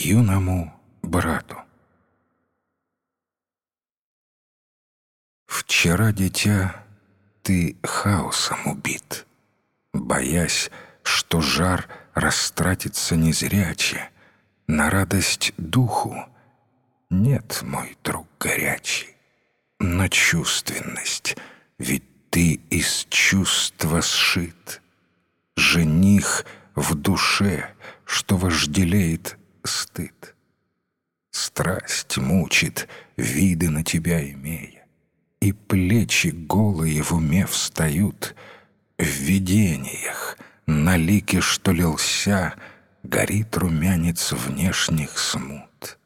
юному брату. Вчера, дитя, ты хаосом убит, Боясь, что жар растратится незряче, На радость духу нет, мой друг горячий, На чувственность, ведь ты из чувства сшит. Жених в душе, что вожделеет стыд. Страсть мучит, виды на тебя имея, И плечи голые в уме встают. В видениях, на лике, что лился, Горит румянец внешних смут.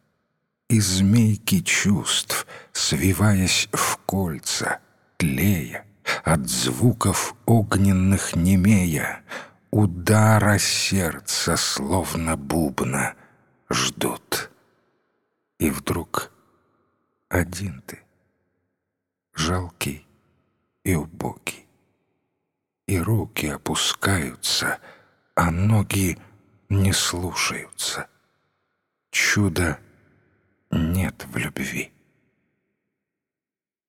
И змейки чувств, свиваясь в кольца, тлея, От звуков огненных немея, Удара сердца, словно бубна, ждут. И вдруг один ты, жалкий и убогий. И руки опускаются, а ноги не слушаются. Чуда нет в любви.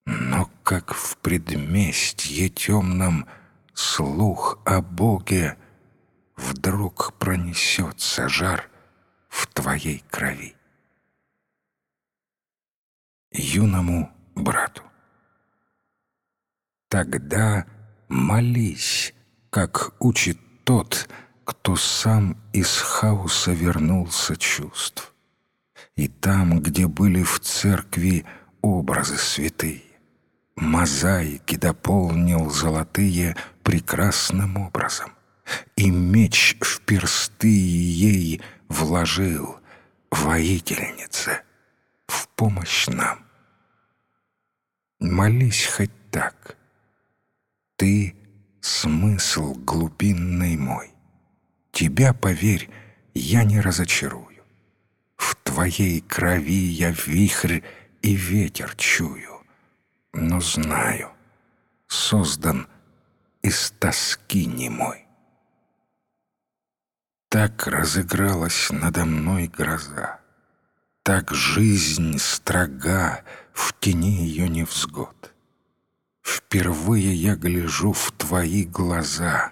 Но как в предместье темном слух о Боге Вдруг пронесется жар в твоей крови юному брату. Тогда молись, как учит тот, кто сам из хаоса вернулся чувств. И там, где были в церкви образы святые, мозаики дополнил золотые прекрасным образом, и меч в персты ей вложил воительница в помощь нам. Молись хоть так. Ты — смысл глубинный мой. Тебя, поверь, я не разочарую. В твоей крови я вихрь и ветер чую. Но знаю, создан из тоски немой. Так разыгралась надо мной гроза. Так жизнь строга в тени ее невзгод. Впервые я гляжу в твои глаза.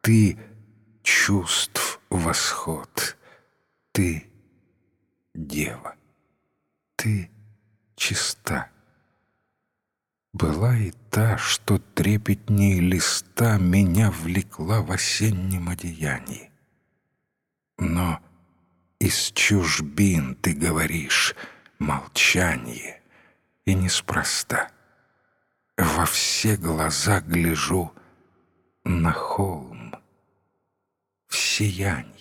Ты — чувств восход. Ты — дева. Ты — чиста. Была и та, что трепетней листа Меня влекла в осеннем одеянии. Но из чужбин ты говоришь молчание, и неспроста. Во все глаза гляжу на холм в сиянии.